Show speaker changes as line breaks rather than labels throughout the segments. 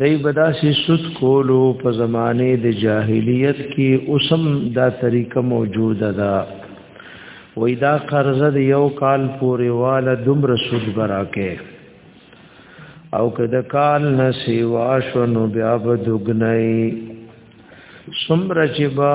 دای بداسي سود کولو په زمانه د جاهلیت کې اوسم دا طریقه موجوده ده وې دا قرض د یو کال پورې والا دومره سود براکه او که د کال نه سیوا شو نو بیا به دګنای سمره چې با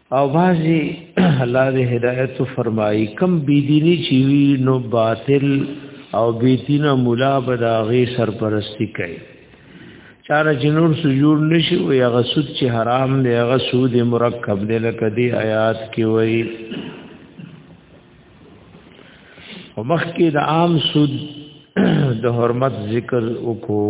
او بازي الله دې هدایت فرمایي کم بی دینی چی وی نو باطل او بی دینه مولا بداغي سرپرستی کوي چاره جنور سجور نشي او یا غسود چې حرام دی هغه سود مرکب دی لکه دی آیات کې وایي او مخکې د عام سود د حرمت ذکر وکړو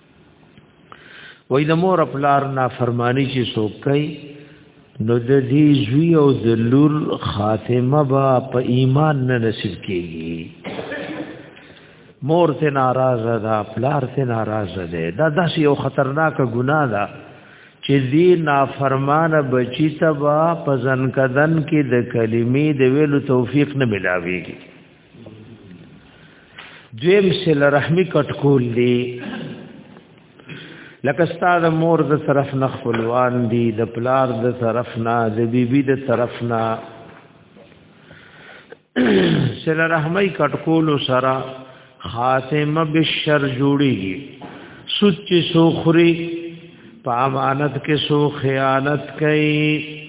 وای د مور خپلار نه فرمانی چې څوک کوي نو د دې زوی او د لور خاتمه با په ایمان نه نصیب کیږي مور ته ناراضه ده پلار ته ناراضه ده دا داسې یو خطرناک ګناه ده چې دې نافرمانه بچی ته با په ځن کدن کې د کلمې د ویلو توفیق نه ملاويږي دویم سل رحمی کټکول دی لکه استاد مور د طرف نه خپلوان دي د پلار د طرف نه د بیبي د طرف نه سل رحمی کټکول سره خاتمه بشر جوړیږي سوچ چې سوخري په امانت کې سو خیانت کوي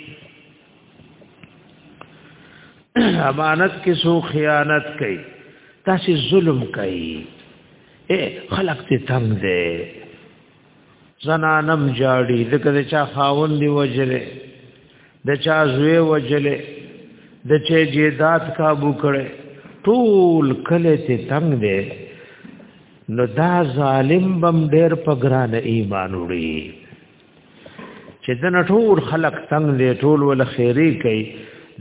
امانت کې سو خیانت کوي تاسو ظلم کوي اے خلق ته تنگ دی زنانم جاړي دغه د چا خاون دی وجلې د چا زوی وجلې د چا جیدات کابو کړي ټول کله ته تنگ دی نو دا ظالم بم ډېر په ګران ایمان وړي چې د نټول خلق تنگ دی ټول ول خیری کوي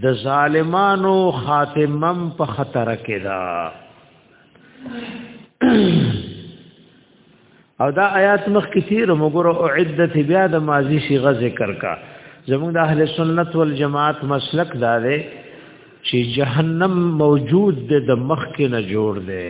د ظالمانو خاتمم په خطر کې دا او دا آیات مخ کثیر مګرو او عدت بیا د ماضی شي غ ذکر کا زموږ د اهل سنت والجماعت مسلک دا دی چې جهنم موجود د مخ کې نه جوړ دی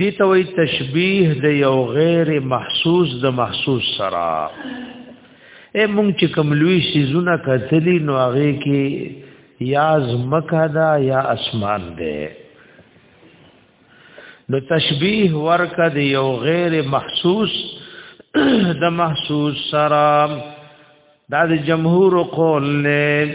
دي توي تشبيه د یو غیر محسوس د محسوس سره اے مونږ چې کوم لوی سيزونه کتلی نو هغه کې یا زمکه دا یا اسمان دی نو تشبيه ورکه د یو غیر محسوس د محسوس سره دا د جمهور قول نه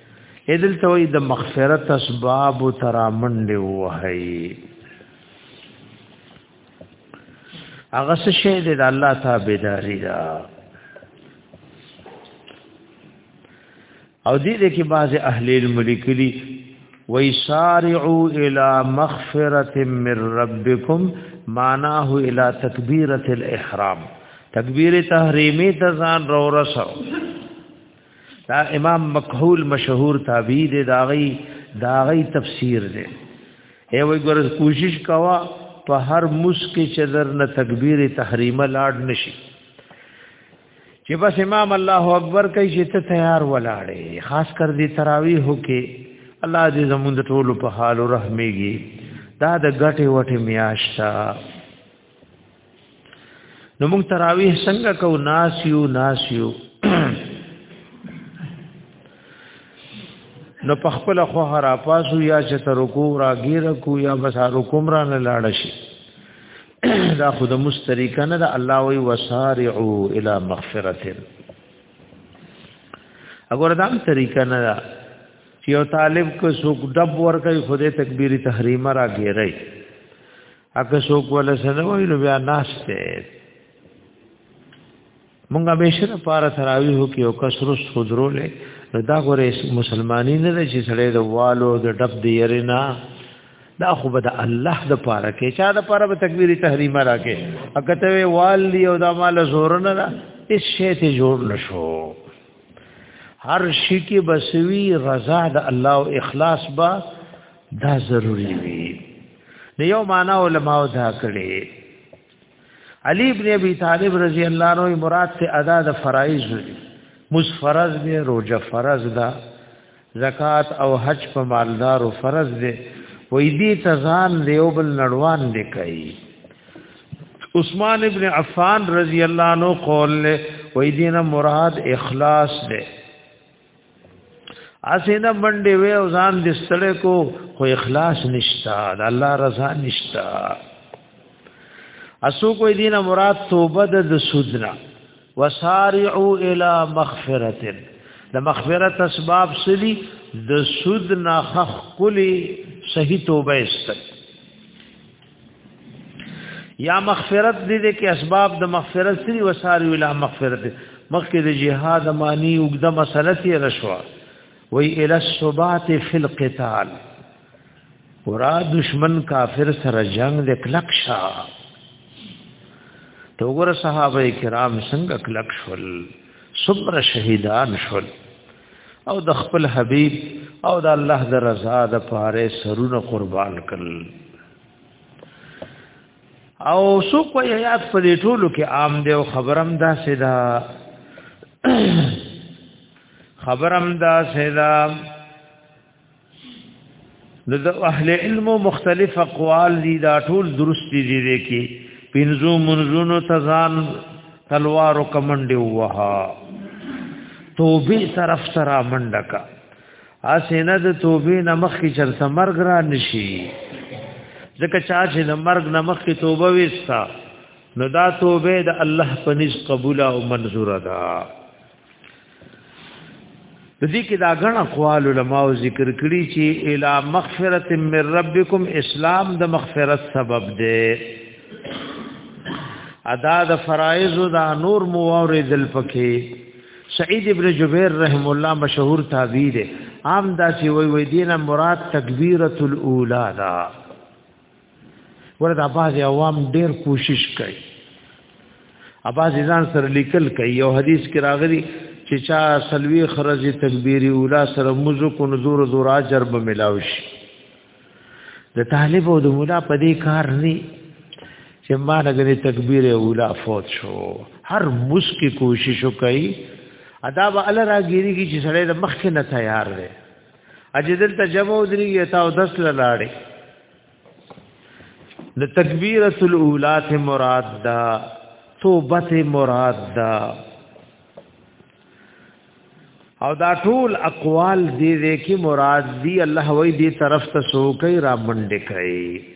ادل ته وي د مغفرت اسباب ترامن دی وهي هغه څه شی دی د الله تابعداري دا او دې دې کې بعض اهل الملک لي ويسارعوا الى مغفرة من ربكم معناه الى تكبيرة الاحرام تکبیر تحریمی ته ځان رو رسو دا امام مکحول مشهور تابعی دی دا غي دا غي تفسیر دی ای وای ګور کوشش کوا په هر مسک چې در نه تکبیر تحریمه لاړ نشي چې بس امام الله اکبر کوي چې ته تیار ولاړې خاص کر دې تراویح کې الله دې زموږ ټول په حال رحمېږي دا د غټه وټه میاشتا نو موږ تراویح څنګه کو ناسیو ناسیو نو په خپل خو هرا پاسو یا چې تر کو راګیر کو یا بس رکوم را نه لاړ شي دا خود مستریکه نه دا الله وی وسارعو الی مغفرت اگر دا طریقه نه دا یو طالب کو سوق دب ور کوي خوده تکبیری تحریمه را گیری اګه څوک ولا سنوي نو بیا ناشته مونږه به شر پار تراویح کې او کسر صدرو له دا غره مسلمانین نه چې سړی د والو د ډب دی یرینا دا خو به د الله د پاره کې چا د پاره به تکبیر تحریمه راکې اګه ته وال دی او دا مال زور نه دا اس شی ته جوړ نشو هر شي کې بسوي رضا د الله او اخلاص با دا ضروری وي نو یو معنا علماء دا کړي علی ابن ابي طالب رضی الله عنه مراد ته ادا د فرایض دي مس فرض دي روزه فرض ده زکات او حج په مالدار او فرض دي وې دي تزان دیو بل نړوان دي کوي عثمان ابن عفان رضی الله عنه قول له وې دینه مراد اخلاص ده اسینه منډې وې او ځان دې ستړې کو خو اخلاص نشتا د الله رضا نشتا اسو کوئی دینه مراد توبه د سودنا وسارعوا الى مغفرت د مغفرت اسباب سری د سودنا خخ کلی صحیح توبه است یا مغفرت دې دې کې اسباب د مغفرت سری وساری ولا مغفرت مخکې د جهاد معنی وګده مسله تی رشوا وی ال الثبات فی القتال ورا دشمن کافر سره جنگ د کلک شا تو ګور صحابه کرام څنګه کلک شول صبر شهیدان شول او د خپل حبيب او د الله د رضا د پاره سرونه قربان کړل او سو کو یاد په دې ټولو کې عام دی او خبرم دا سیدا خبرم دا سیدا نو د اهل علم مختلف اقوال دي دا ټول درست دي دي کې پنځو منځونو تزان تلوار او کمنډي وها توبه طرف سره منډه کا اسنه د توبه نمخ کی چر سمرګ را نشي ځکه چا چې د مرګ نمخ کی توبه وستا نو دا توبه د الله په نس قبول او منزور ده د دې کې دا غن اقوال علماء ذکر کړي چې الا مغفرت من ربکم اسلام د مغفرت سبب دی ادا د فرایض او د نور موارد الفقه سعید ابن جبیر رحم الله مشهور تابعی دی عام دا چې وی وی دینه مراد تکبیرۃ الاولی دا ورته بعض عوام ډیر کوشش کوي اباز ځان سره لیکل کوي یو حدیث کې راغلی چې چا سلوی خرج تکبیری اولا سره مزو کو نزور زور اجر به ملاوي شي د طالب او د مولا په دې کار نه چې ما لګنې تکبیر اولا فوت شو هر مسکی کوشش کوي ادا به الله راګيري چې سړی د مخ نه تیار دی اجدل ته جمع دري تا او دس لاړې د تکبیرۃ الاولی ته مراد دا توبه ته مراد دا او دا ټول اقوال دې دې کې مراد دی الله وې دې طرف ته سو کوي را منډه کوي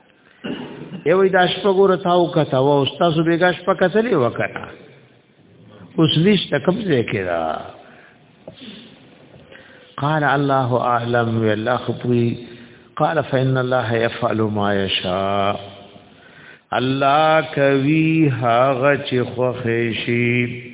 یوې دا شپه ګوره تاو کته و او تاسو به غاښ په کتلې وکړه اوس لیش ته کوم ځای کې را قال الله اعلم والله خپوي قال فإن الله يفعل ما يشاء الله کوي هغه چې خوښ شي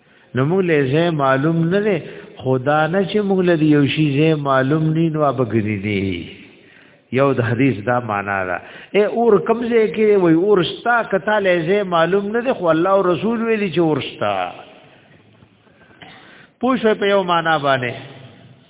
نو موږ له زه معلوم نه دی خدا نه چې موږ له یو شی زه معلوم نه نو ابګری دی یو د حدیث دا معنا ده اے اور کمزه کې وای اورستا کته له زه معلوم نه دی خو الله او رسول ویلی چې اورستا پوښه په یو معنا باندې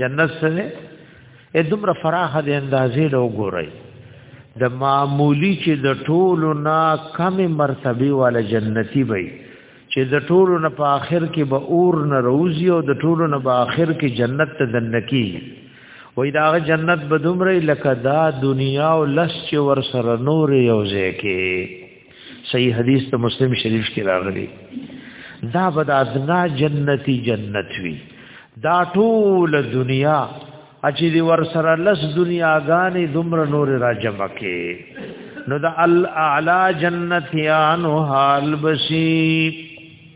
جنت سره اې دومره فراخه د اندازې له وګورئ د معمولی چې د ټولو نا کم مرتبه والا جنتی وي چې د ټولو نه په آخر کې به اور نه روزي او د ټولو نه په آخر کې جنت ته دنکی وای دا جنت به دومره لکه دا دنیا او لس چې ور سره نور یو ځای کې صحیح حدیث ته مسلم شریف کې راغلی دا بد ادنا جنتی جنت وی دا ټول دنیا اچې دی ور سره لس دنیا غانې دمر نور را جمع کې نو دا الاعلى جنتیان حال بسی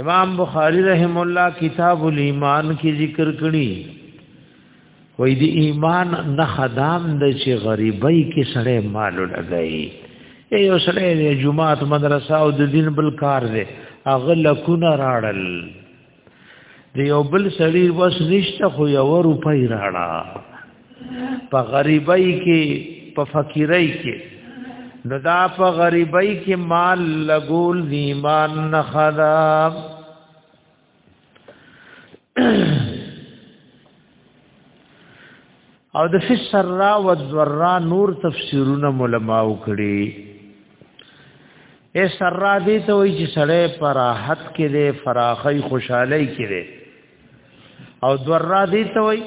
امام بخاری رحم الله کتاب الایمان کې ذکر کړي وې دی ایمان نه خدام د چې غریبۍ کې سړی مال لګای یو سړی د جمعات مدرسه او د دین بل کار دی اغل کونه راړل دی یو بل سړی وس نشته خو یو روپۍ راړه په غریبۍ کې په فقیرۍ کې نو دا په غریبۍ کې مال لګول د ایمان نه خدا او د فسرا و ذرا نور تفسیرونه علماء کړي اے سرا دې ته وایي چې سړی پراحت کې دې فراخي خوشحالي کې دې او ذرا دې ته وایي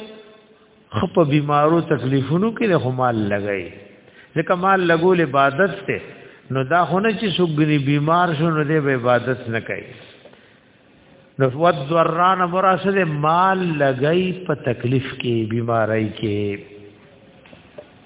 خپ بیمارو تکلیفونو کې له مال لګای ځکه مال لګول عبادت ته نو دا هونه چې سګنی بیمار شو نو دې عبادت نه کوي نو ود وران مراسل مال لګای په تکلیف کې بیماری کې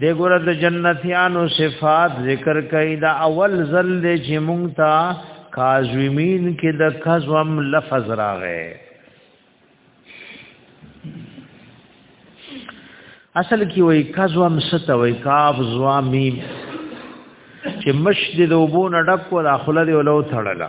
د ګور د جنتیانو صفات ذکر کړي دا اول ځل دی چې مونږ ته کاظمین کې د کظم لفظ راغی اصل کې وای کظم ست وای کاف زوا میم چې مشد د وبو نډک ولا خلل ولو تړلا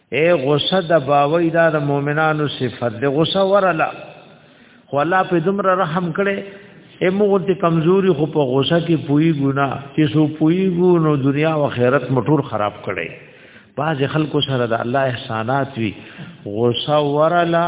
اے غصه د باوی دا د مؤمنانو صفت د غصه ورلا خو الله په دمر رحم کړي اے موږ ته کمزوري خو په غصه کې پوي ګنا چې سو پوي ګونو دنیا او آخرت مټور خراب کړي باز خلکو سره د الله احسانات وی غصه ورلا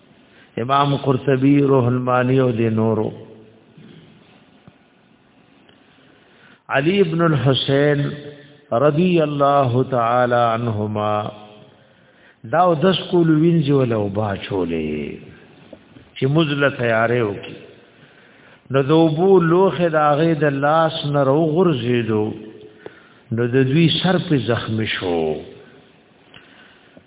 امام قرطبی روح المانی او د نورو علی ابن الحسین رضی الله تعالی عنهما دا د سکول وینځول او با چولې چې مزله تیارې وکي نو د وبو لوخه د هغه د لاس نه رو غرزیدو نو د دوی سر په زخم شو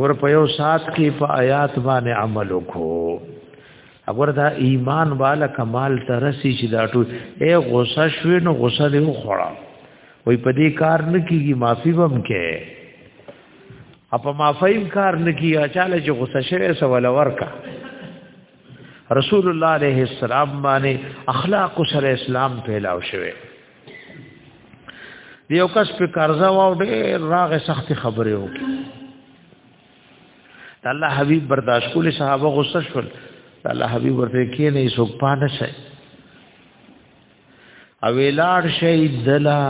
ور په یو سات کې په آیات باندې عمل وکړو اگر دا ایمان والا کمال ترسي چې دا ټول اے غوسه شوې نو غوسه دې وخوړه وای په دې کار نه کیږي معافي بم کې اپا معافیم کار نه کیږي اچاله چې غوسه شوې سوال ورکا رسول الله عليه السلام باندې اخلاق سره اسلام پھیلاو شوه دیو کس په قرضه واو ډېر راغه سخت خبره وکړه الله حبیب برداشت کول صحابه غصه شول الله حبیب ورته کې نه سو پانه شي او ویلاړ شي دلا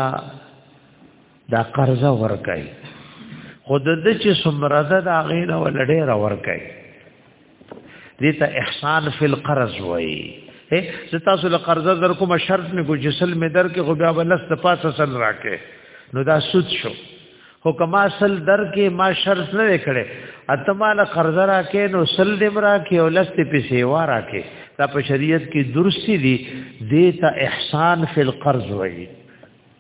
دا قرضه ورکای خود د چې سمرده دا غینه ولډې را ورکای دې ته احسان فی القرض وایي زه تاسو له قرضه در کوم شرط مې کو جسل مې در کې خو بیا ولس ته پاسه سل راکې نو دا سود شو خو کما سل در کې ما شرط نه کړي اتمال قرضه راکې نو سل دې مرا کې او لست په سیوا راکې دا په شریعت کې درستی دي دیتا احسان فی القرض وایي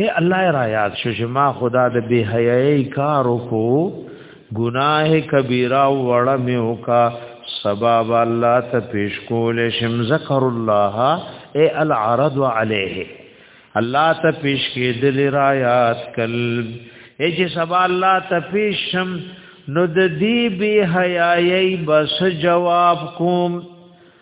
اے الله را یاد شو چې ما خدا د بے حیاي کار کو گناہ کبیره وړه مې وکا سبب الله ته پیش کول شم ذکر الله اے العرض علیه الله ته پیش کېدل را یاد کل اے چې سبا الله ته پیش شم نو د دې بے حیاي بس جواب کوم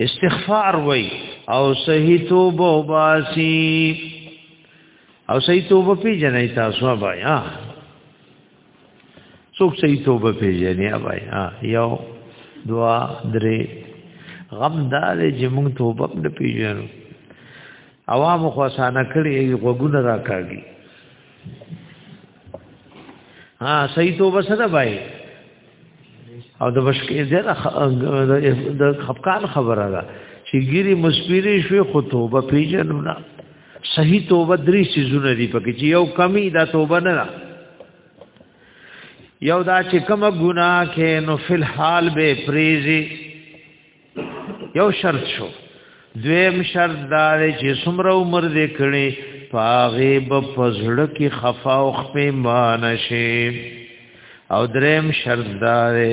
استغفار وای او صحیح توبه وباسي او صحیح توبه پیژنې تاسو بیا څوک صحیح توبه پیژنې بیا یو دوا درې غم دار چې موږ توبه نه پیژنو عوام خو اسانه کړی یو غوګونه راکاږي ها صحیح توبه سره بای او د بشکې د د خفقان خبره ده چې ګيري مسپيري شوي خو توبه پیژنو نه صحیح توبه درې سيزونه دي پکې چې یو کمی دا توبه نه ده یو دا چې کوم ګناه کې نو فل حال به پریزي یو شرط شو دویم شرط دا دی چې څومره عمر دې کړي پاغه په پزړه کې خفا او خپې مان شي او دریم شرط دا دی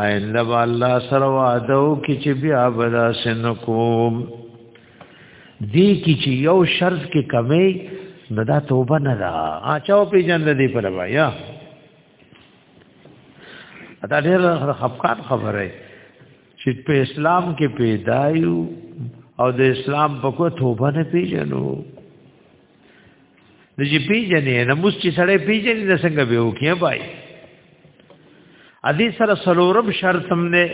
آینده الله سره وعده او کې چې بیا بدا سن کوم دې کې چې یو شرط کې کمی نه دا توبه نه دا اچاو پیجن دې پر وایا دا ډېر خفقان خبره چې په اسلام کې پیدا یو او د اسلام په کو توبه نه پیژنو د چې پیژنې نه موږ چې سړی پیژنې د څنګه به وکیا پای ادي سره سلورب شرط هم نه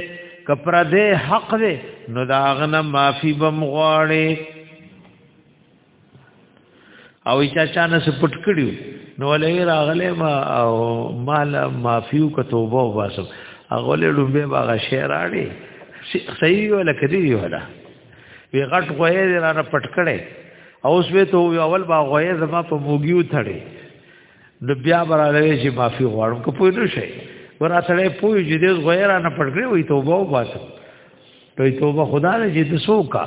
کپر دې حق دې نو داغنه معافي بم غواړي او چا چانه سه پټ کړیو نو ولې راغله ما او مال معفیو کتوبه واسم هغه له لومبه باغ شعر اړي صحیح ولا کدی ولا وی غټ غوې دې را پټ کړي او اوس وی ته اول باغ غوې زما په موګیو تړي د بیا براله چې معافي غواړم که پوه نه شي وراتړې پوه چې دې غوې را نه پټ کړي وی توبه واسم ته توبه خدا دې چې تسو کا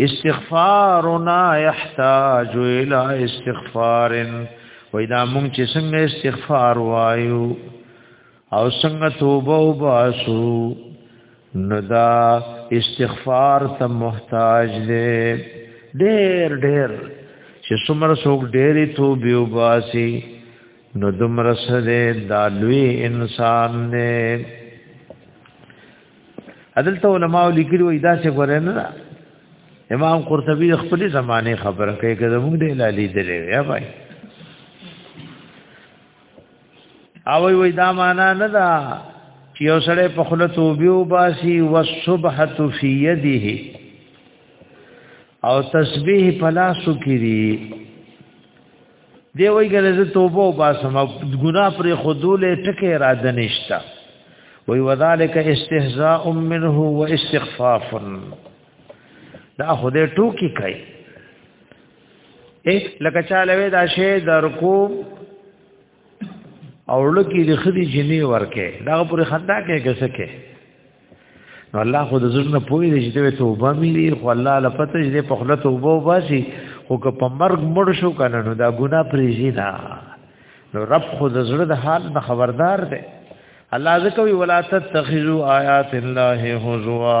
استغفارنا يحتاج الى استغفار وای دا مونږ چې څنګه استغفار وایو او څنګه توبه وباسو نو دا استغفار ته محتاج دی ډېر ډېر چې څومره څوک ډېری توبه وباسي نو دومره سره دا لوی انسان دی عدالت علماء لیکلي وي دا څه غره نه امام قرطبي خپل زمانه خبره کوي که زموږ د لالي دلې یا بھائی او وی دا معنا نه دا چې یو سړی په خلتو بیو باسي وسبحت فی یده او تسبیح پلاسو کړي دی وای ګره زه توبه او باسم ګنا پر خودول ټکه اراده نشتا وای وذالک استهزاء منه و استخفاف دا خدای ټوکی کوي اے لکه چاله وې دا شی درکو او لکه د خدي جنې ورکه دا پر خندا کې کسکه نو الله خو د زړه پوي دې چې توبه ملي خو الله لپته دې په خپل توبه وباسي خو که په مرګ مړ شو کنه نو دا ګناه پریږي نه نو رب خو د زړه د حال نه خبردار دی الله ذکر وی ولا تتخذوا آیات الله هزوا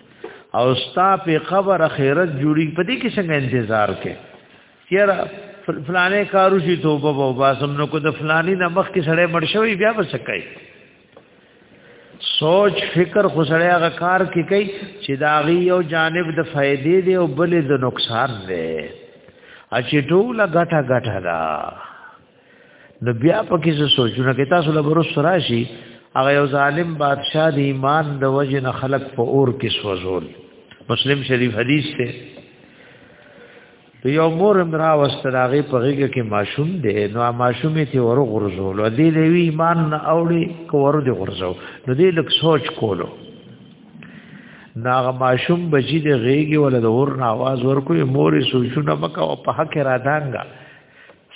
او ستا په قبر اخرت جوړي په دې کې څنګه انتظار کې یاره فلانه کارو شي توبه او باسم نو کو د فلانی نه مخ کې سړی مړ شوی بیا به سکای سوچ فکر خو سړی هغه کار کې کوي چې دا غي یو جانب د فائدې دی او بل د نقصان دی اچې ټوله غټه غټه ده نو بیا پکې څه سوچونه کې تاسو له ورس راشي هغه یو ظالم بادشاہ دی ایمان د وجه نه خلق په اور کې سوزول مسلم شریف حدیث ته یو مور امرا واستراغه په غیګه کې ماشوم دی نو ماشوم ته ور غرزول او دی دی ایمان نه اوړي کو ور دی غرزو نو دی لک سوچ کولو ناغه ماشوم بچی دی غیګه ول د اور نه आवाज ورکوي مور سوچونه مکه او په حق را دانګا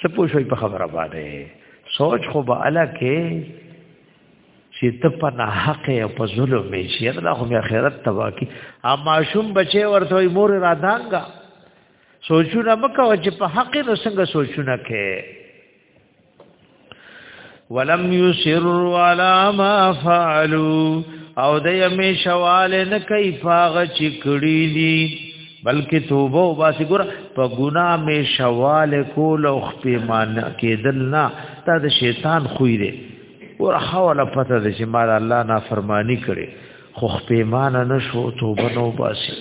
څه پوه شوي په خبره باندې سوچ خو به اله کې چې ته په ناحق او په ظلم می شي الله خو بیا خیرت تبا کی اما شوم بچي ورته مور را دانګا سوچونه مکو چې په حق نو څنګه سوچونه کې ولم يسروا على ما فعلوا او د یمیشواله نه کوي فاغه چې کړی دي بلکې توبه او باسي ګور په ګنا می شواله کول او خپېمان کېدل نه تا د شیطان خوې دي ور حواله پته د چې مال الله نه فرمانی کړي خو خپېمان نه شو توبه نو باسي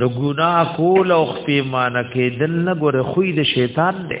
د ګنا کول او خپېمان کېدل نه ګور خوې د شیطان دی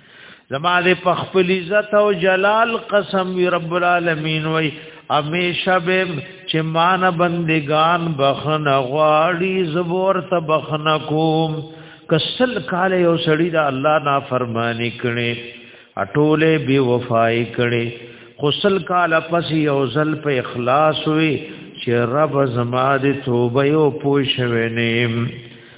زما دې په خپل عزت او جلال قسم وی رب العالمین وای همیشه به چې مان بندگان بخنه غواړي زبور ته بخنه کوم کسل کال یو سړی دا الله نا فرمانی کړي اټوله بی وفای کړي خسل کال پس یو ځل په اخلاص وی چې رب زما دې توبه او پوښوي نه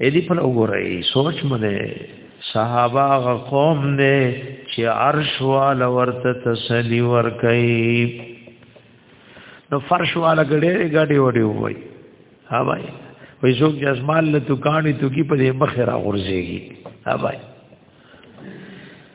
اې دې په وګورئ سوچ مده صحابه غ قوم نه چې عرش وال ورته تسلی ور کوي نو فرش وال غړې غړې وړې وای ها بھائی وې څوک چې اسمان له دکانې توګي په دې مخ را غورځيږي ها بھائی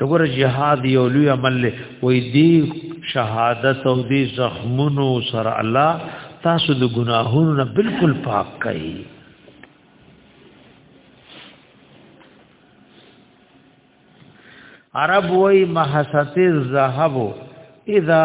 دغه جهاد یو لوی عمل له وې دی شهادت او دی زخمونو سره الله تاسو د ګناهونو نه بالکل پاک کړي عرب وای محسته الذهب اذا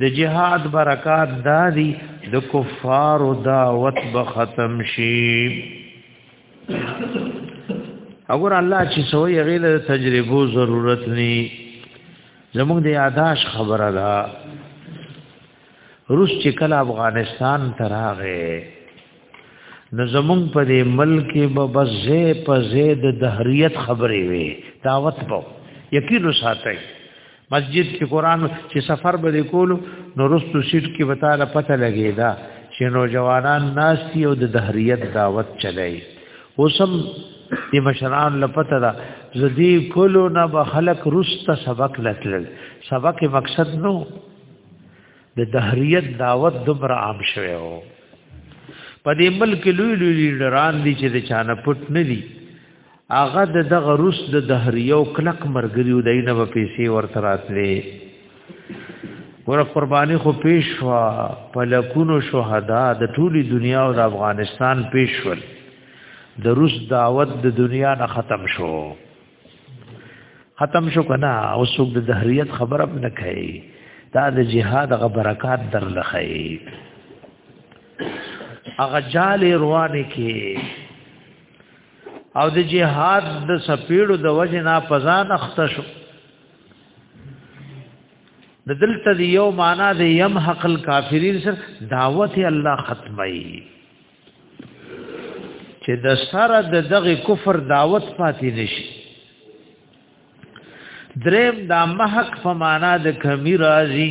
د جهاد برکات دادی د کفار دعوت به ختم شي اگر الله چې سوې غیله تجربو ضرورت ني زموږ د یاداش خبره ده روس چې کله افغانستان تراغه نو زموږ په دې ملک به بزې په زید دهریت خبرې وي دعوت په یقین ساتي مسجد کې قران چې سفر به کولو نو رستو سیټ کې وتاله پته لګیدا چې نوجوانان ناسي او د دهریت دعوت چلای اوسم دې مشران لپته دا زدي کولو نه به خلق رست سبق لټل سبق مقصد نو د دهریت دعوت دبر عام شوی او په دې ملک لوی لوی لیډران دي چې د چانه پټ نه دي هغه د دغه روس د دهریو کلک مرګریو دینه په پیسې ورته راتلې ور قرباني خو پیش وا په لکونو شهدا د ټولي دنیا او د افغانستان پیش ول د روس دعوت د دنیا نه ختم شو ختم شو کنه او څوک د دهریت خبره نه کوي دا د جهاد غ برکات در لخی هغه جال روانه کې او د جهاد د سپیړو د وجه نه پزان اخته شو د دلته دی یو معنا دی یم حق الکافرین سر دعوت الله ختمي چې د سره د دغه کفر دعوت پاتې نشي دریم دا محق په معنا د کمی راځي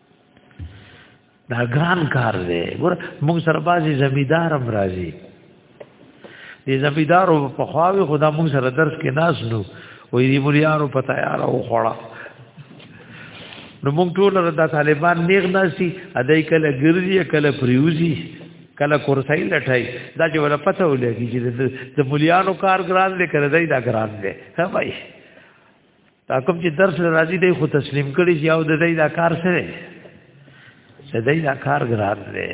دا ګران کار دی ګور موږ سره بازي زمیدار هم راځي دې زمیدارو په خواوي خدا موږ سره درس کې ناس نو وې دې مليانو په تیار او خړه نو موږ ټول د طالبان نیغ ناسي ادای کله ګرځي کله پریوزي کله کورسای لټای دا چې ولا پته ولګي چې د مليانو کار ګران دی کړه دا ګران دی ها بھائی دا کوم چې درس راځي دی خو تسلیم کړي چې او د دې دا کار سره چې دې دا کار ګران دی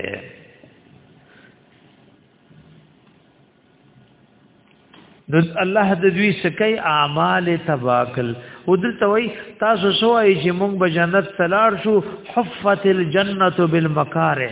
د الله د دوی سکه اعمال تباکل ودلته وای تاسو سوای چې موږ به جنت تلار شو حفت الجنه بالمکاره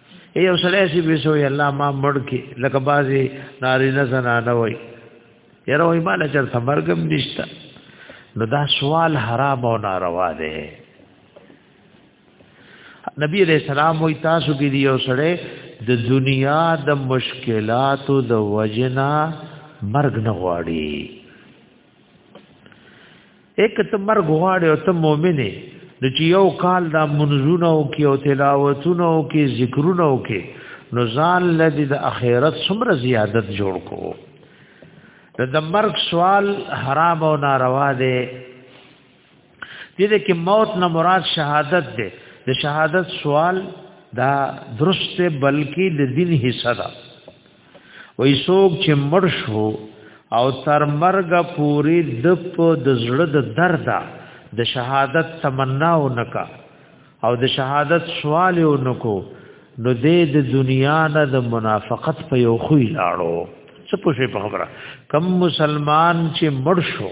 ای او سړی چې به سوې الله ما مړ کې لکه بازي ناری نه زنا نه وای یره وای مال چر سمرګم نشتا نو دا سوال حرام او ناروا دی نبی علیہ السلام وی تاسو کې دی او سړی د دنیا د مشکلاتو د وجنا مرګ نه غواړي یک ته مرګ غواړي او ته مؤمنه د چې یو کال دا منځونه او کې او تلاوتونه او کې ذکرونه او کې نو ځان لدی د اخرت څومره زیادت جوړ کو د مرګ سوال حرام او ناروا دی دې دې کې موت نه مراد شهادت ده د شهادت سوال دا درست بلکې د دین حصہ ده وای څوک چې مړ شو او تر مرګ پوری د په د زړه د درد د شهادت تمنا و نکا او د شهادت سوال و نکو نو دې د دنیا نه د منافقت په یو خوې لاړو څه پوښې په خبره کم مسلمان چې مړ شو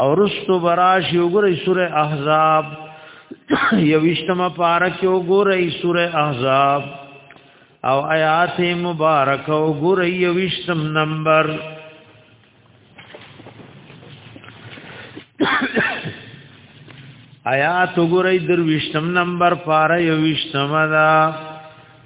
او رستو براشی وګورئ سوره احزاب یوشتمه پارا کې وګورئ سوره احزاب او آیات مبارک وګورئ یوشتم نمبر آیات وګورئ دروشتم نمبر پارا یوشتمه دا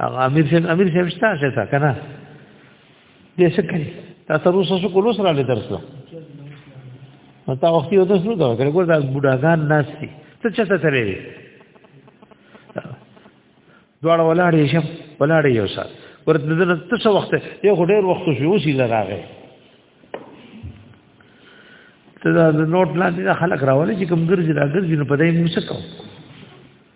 هغه امیر شیخ امیر شیخ شتا شتا کنه دې څه کوي تاسو روس سره کولو سره لې درس نو تا وخت یو درس نو دا کړ ګور دا بډاګان ناس دي څه چاته ترې دوړ ولاړې شم ولاړې یو سات ورته دنه څه وخت یو ډېر وخت شو اوسې لراغه ته دا نوټ لاندې خلک راولې چې کوم ګرځي راګرځي نو په دې موږ څه کوو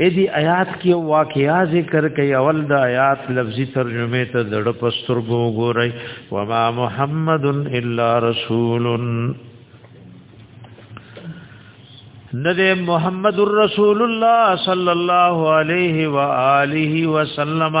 اې دې آیات کې واقعیا ذکر کوي اول د آیات لفظي ترجمه ته د ډپ سترګو ګوري و ما محمد الا رسول ندې محمد رسول الله صلی الله علیه و آله وسلم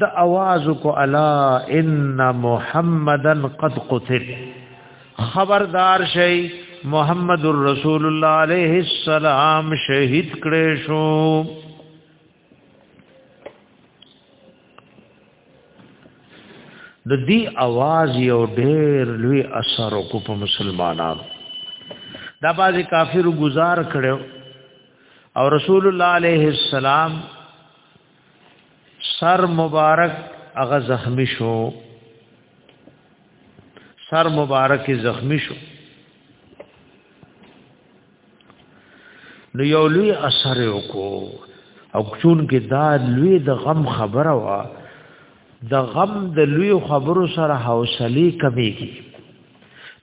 د اواز کو الا ان محمدن قد قتل خبردار شي محمد رسول الله عليه السلام شهید کړي شو د دې اواز یو ډېر لوی اثر کو په مسلمانانو دا بازي کافر گزار کړو او رسول الله عليه السلام سر مبارک هغه زخمی شو سر مبارک زخمی شو نو یو لوی اثر وکړو او چون کې دا لوی د غم خبره وا د غم د لوی خبرو سره حوصله کمیږي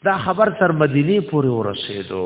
دا خبر تر مدینه پورې ورسېدو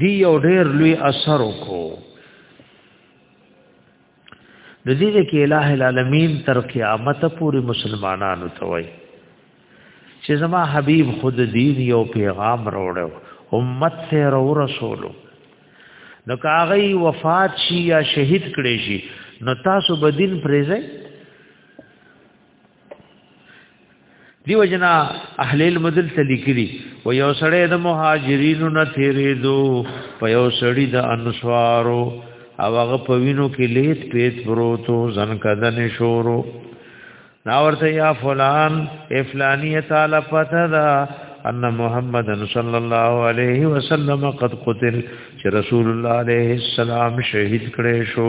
دی یو ډیر لوی اثر وکړو د دې کې الٰه العالمین تر قیامت پورې مسلمانانو ته وای چې زما حبیب خود دین یو پیغام راوړو امت ته راو رسولو نو کاغی وفات شي یا شهید کړي شي نو تاسو بدین پریزئ دیو جنا اهل المدل تلیکلی و یو سړی د مهاجرینو نه تیرې دو په یو سړی د انصارو او هغه په وینو کې لیت پیت پروتو ځن کدن شورو نا ورته یا فلان افلانی تعالی پته دا ان محمد صلی الله علیه وسلم قد قتل چې رسول الله علیه السلام شهید کړي شو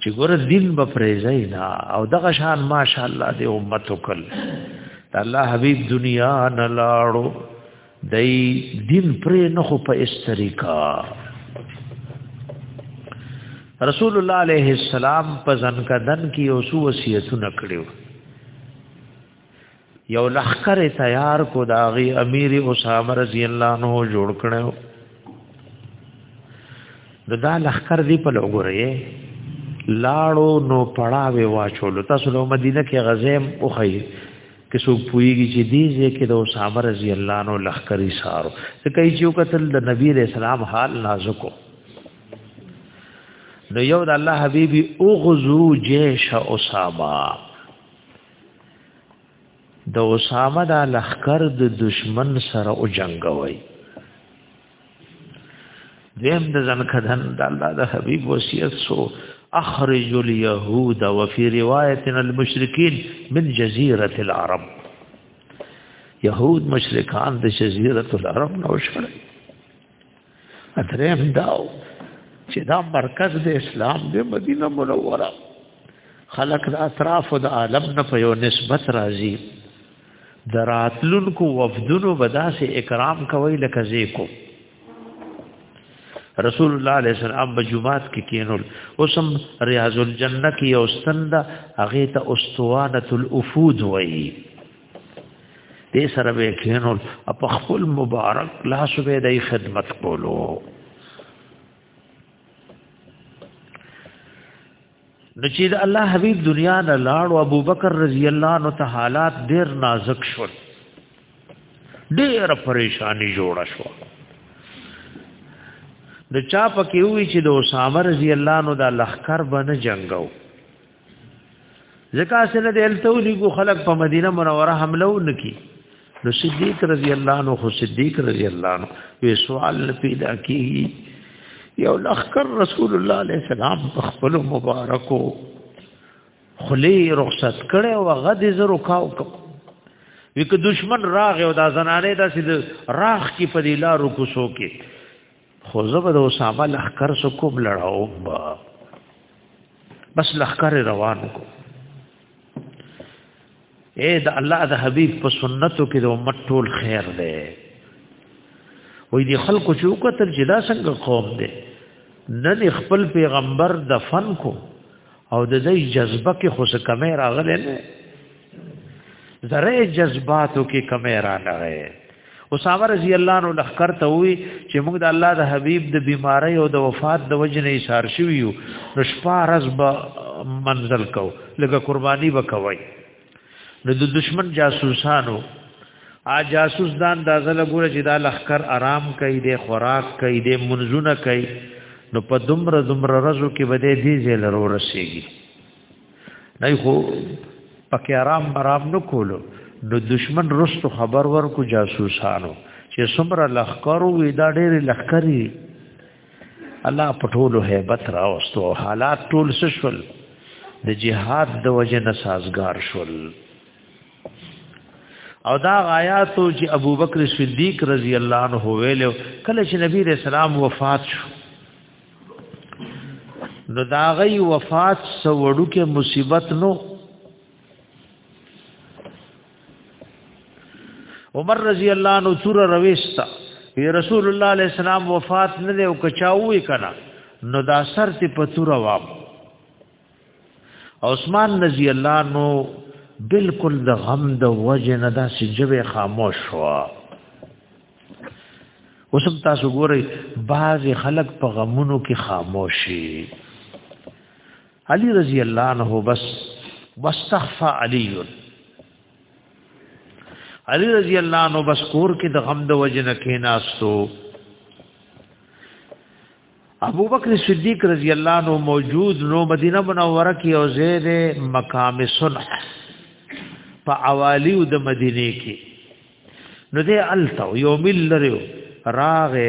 چې ګوره دین به پرېځای نه او دغه شان ماشاءالله دې امت وکړ الله حبیب دنیا نه لاړو دای دین پرې نه خو په اس طریقہ رسول الله علیه السلام په ځنکدن کې اوسو وصیتونه کړیو یو لخر تیار کو داغي امیر اسامه رضی الله عنه جوړ کړو دا لخر دی په لګورې لاړو نو پړاوي واچول تاسو له مدینه کې غزیم او خی کې څوک پويږي چې دې ځکه د اسامه رضی الله عنه لخرې سارو ته کوي چې قتل د نبی رسول الله حال نازکو نو یو د الله حبیبي او غزو جیش اسامه د اسامه د لخر د دشمن سره او جنگوي دیم د زنکدن د الله د حبیب وصیت سو اخرج اليهود وفي روایت المشرکین من جزيره العرب يهود مشرکان د جزيره العرب نو شړل اتریم داو چې دا مرکز د اسلام د مدینه منوره خلق د اطراف او د عالم نه په یو نسبت راځي دراتلونکو وفدونو بداسه اکرام کوي لکه زیکو رسول الله علیه السلام په جمعات کې کینول اوسم ریاض الجنه کې اوستند هغه ته استوانه الافود وایي دې سره به کینول په خپل مبارک لاس به د خدمت کولو نو چې د الله حبيب دنیا نه لاړ او ابوبکر رضی الله عنه ته حالات ډېر نازک شول ډېر پریشانی جوړه شو د چا پکې وی چې د اسامه رضی الله عنه د لخر باندې جنگاو ځکه سره د التو لګو خلق په مدینه منوره حمله ونکي نو صدیق رضی الله عنه خو صدیق رضی الله عنه وی سوال پیدا کی یو لخر رسول الله علیه السلام په خپل مبارکو خلی رخصت کړي او غد زرو کاو کو وک دشمن راغ او دا زنانه داسې راخ کی په لارو کوسو کې خو زه به د اسامه لخر سو کوم لړاو با بس لخر روان کو اے د الله د حبیب په سنتو کې د امت ټول خیر دی وې دي خلکو چې وکتل چې دا څنګه قوم دی نن خپل پیغمبر دفن کو او د دې جذبه کې خو څه کمه راغله نه زره جذباتو کې کمه را نه غي اسامه رضی الله عنه لخر ته وی چې موږ د الله د حبیب د بیماری او د وفات د وجې نه اشار شویو نو شپه رز به منزل کو لکه قربانی وکوي نو د دشمن جاسوسانو ا جاسوس دان د غل ګوره چې دا لخر آرام کوي د خوراک کوي د منځونه کوي نو په دومره دومره رزو کې بده دي زل رو رسیږي نه خو پکې آرام برام نو کولو نو دشمن رستو خبر ورکو جاسوسانو چې څومره لخر وي دا ډېر لخري الله په ټولو hebat راوستو حالات ټول سشل د جهاد د وجه نه سازگار شول او دا آیاتو چې ابوبکر صدیق رضی الله عنه ویل کله چې نبی رسول الله وفات شو نو دا غي وفات سوړو کې مصیبت نو عمر رضی الله عنه تور رويستا وی رسول الله علیه السلام وفات نه دی او کچاوې کړه نو دا سر ته پتور واب عثمان رضی الله عنه بالکل د غم د وجه نه دا سجبه خاموش وا اوسم تاسو ګورئ بعض خلک په غمونو کې خاموشي علی رضی الله عنه بس واستغفى علی علی رضی الله عنه بس کور کې د غم د وجنه کې ناستو ابو بکر صدیق رضی الله عنه موجود نو مدینه منوره کې او زید مقام صلح په اوالی د مدینه کې نو دې التو یوم لریو راغه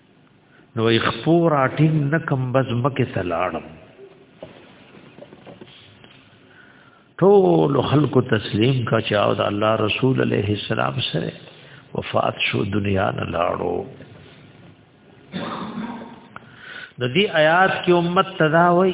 نو یې خپو راټینګ نه کم بس مکه ته لاړم ټول خلکو تسلیم کا چې او د الله رسول علیه السلام سره وفات شو دنیا نه لاړو د دې آیات کې امت تداوي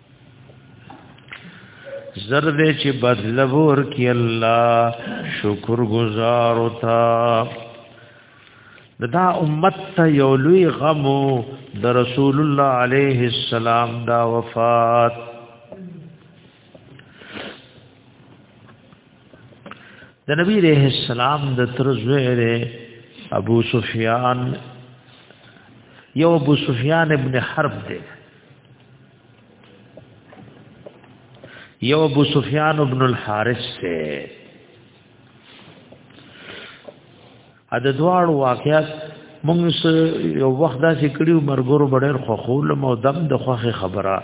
زر دې چې بدل ور کی الله شکر گزار او تا دا امت ته یو لوی غم د رسول الله علیه السلام دا وفات د نبی علیہ السلام د تر زوی ابو سفیان یو ابو سفیان ابن حرب دی یو ابو سفیان ابن الحارث سے ا د دوار واقعات موږ یو وخت دا چې کړیو مرګورو بډر خو خول مو دم د خوخه خبره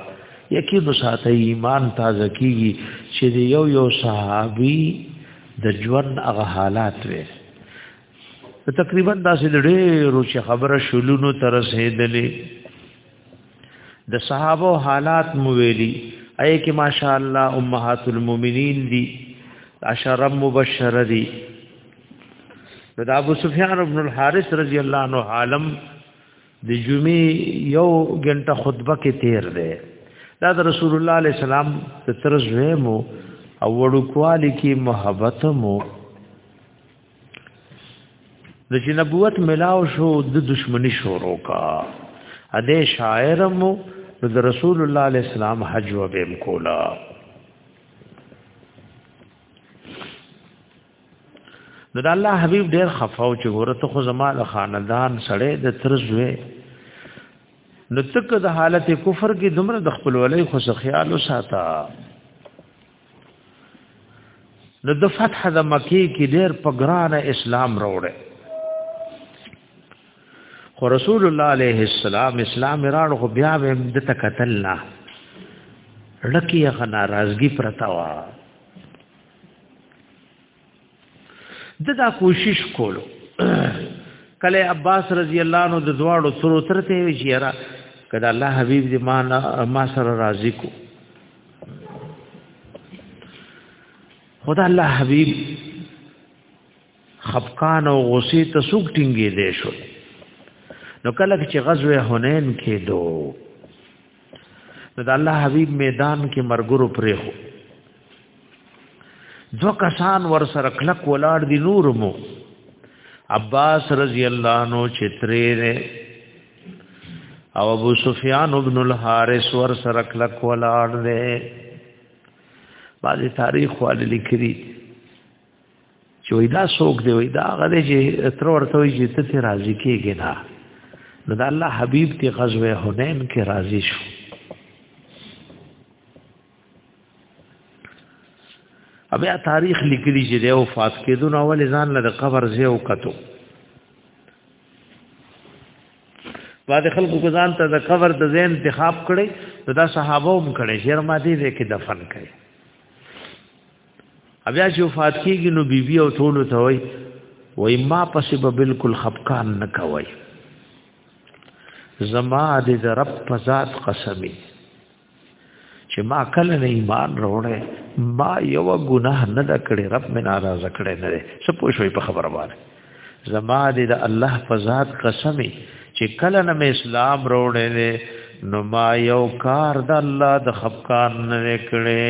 یکی نو ساته ایمان تازه کیږي چې یو یو صحابي د ژوند هغه حالات وي تقریبا داسې ډېر چې خبره شلونو تر رسیدلې د صحابه حالات مو ویلي اي کې ماشاء الله امهات المؤمنین دي عشر مبشر دي د ابو سفیان ابن الحارث رضی الله عنه عالم د جمعې یو غنټه خطبه کې تیر دی دا د رسول الله علیه السلام د ترز وې مو او وړوکوالي کې محبت مو د چې نبوت ملاو شو د دشمنی شروع کا ا دې شاعرم د رسول الله علیه السلام حج و بهم کولا نو د الله حبیب ډیر خفاو چې ګوره ته خو زما د خاندان سړی د ترزوې نو تک د حالت کفر کې دومره د خپلولۍ خو خیال وساته نو د فتح د مکی کې ډېر په ګرانه اسلام راوړې خو رسول الله عليه السلام اسلام راړ خو بیا به د تکتل نه لکه غنا رازګي پرتا وا د دا کوشش کولو کله عباس رضی الله عنه د دواړو سره ترته وی چیرې کله الله حبیب دې ما ما سره راضی کو خدا الله حبیب خفقان او غصه ته سوق ټینګې دې شو نو کله چې غزوه حنین کې دوه نو د الله حبیب میدان کې مرګرو پرې خو دو کسان ور سره کلک ولاړ دي نور مو عباس رضی الله نو چترې او ابو سفیان ابن الحارث ور سره کلک ولاړ دي بعضی تاریخ والے لیکري چې وای دا څوک دی وای دا غره چې تر ورته وای چې ته ته راضی کېږي نه نو دا الله حبيب ته غزوه حنین کې راضی شو بیا تاریخ لیکلی چې د وفات کېدو نو اول ځان له قبر زه وکړو بعد خلکو کو ځان ته د قبر د زین انتخاب کړي دا صحابه هم کړي شرما دي کې دفن کړي بیا چې وفات کیږي نو بیبي او ټول ته وای وای ما پسې به بالکل خپکان نه کوي زما د رب په ذات قسمي چې ما کله نه ایمان وروړې ما یو ګناه نه د کړې رب مې ناراض کړې نه ده څه پوښوي په خبره باندې زما د الله په ذات قسمي چې کله نه مې اسلام وروړې نو ما یو کار د الله د خپکان نه کړې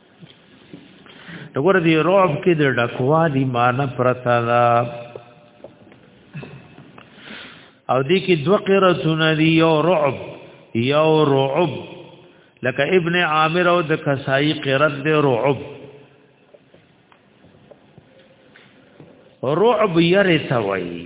دغه دی رعب کې د ډکوا دی مان پرتا دا او دی کې دو قرتون دی یو رعب یو رعب لکه ابن عامر او د کسائی قرت دی رعب رعب یری توي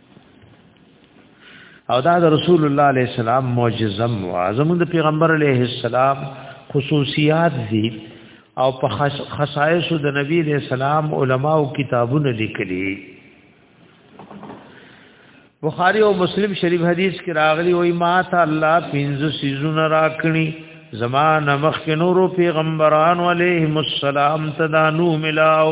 او دا د رسول الله علیه السلام معجزه مو زموږ د پیغمبر علیه السلام خصوصیات دي او په خصایص د نبی علیہ السلام علما او کتابونه لیکلي بخاری او مسلم شریف حدیث کې راغلی وای ما ته الله پنځه سيزونه راکړي زمان مخ نور پیغمبران علیهم السلام تدانو ملاو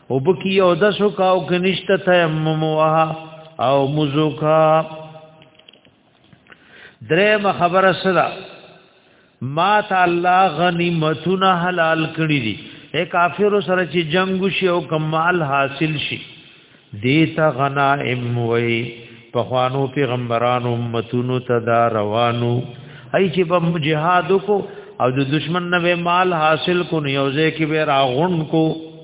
او بکی او دسو کاو کنشت تیمم وها او مزوکا درم خبر صدا ما تا الله غنیمتونه حلال کړی دي اے کافر سره چې جنگ شي او کمال حاصل شي دیتا غنائم وی په خوانو پیغمبرانو امتونو ته دا روانو ای چې په جهاد کو او د دشمن نه مال حاصل کو نیوځه کې به راغون کو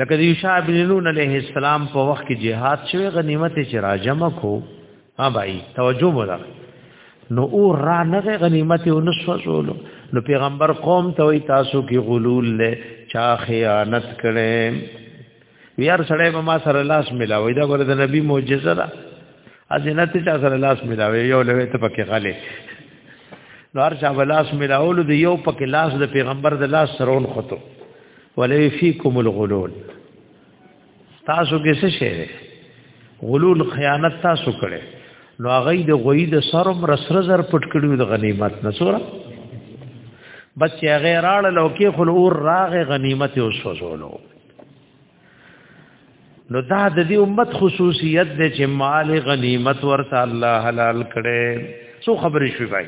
لکه د یوشع بن نون علیه السلام په وخت کې جهاد شوی غنیمت چې راجمه کو ها بھائی توجه ولا نو او را نه غنیمت او نسوزولو نو پیغمبر قوم ته وی تاسو کې غلول له چا خیانت کړي ویار سړی ما سره لاس ملاوي دا ګره د نبی معجزه ده ازنه ته چا سره لاس ملاوي یو لوي ته پکې غلې نو هر چا بلاس ملاول د یو پکې لاس د پیغمبر د لاس سرون خطو ولې فیکم الغلول تاسو کې څه شی غلول خیانت تاسو کړي نو هغه د غوی د سرم رسره زر پټ کړیو د غنیمت نسوره بس چې غیر اړه لو کې خل اور راغه غنیمت او سوزولو نو دا د دې امت خصوصیت دی چې مال غنیمت ورته الله حلال کړي سو خبرې شوي بای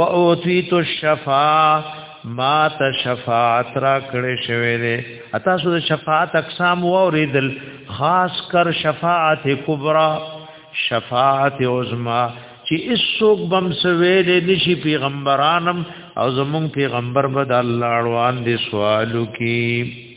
و اوتیت الشفاعه ما ته شفاعت را کړې شوې ده اته سو شفاعت اقسام و اوریدل خاص کر شفاعت کبرا شفاعت عظما چې اسوک بم سویل نشي پیغمبرانم او زمون پیغمبر بد الله روان دي سوالو کې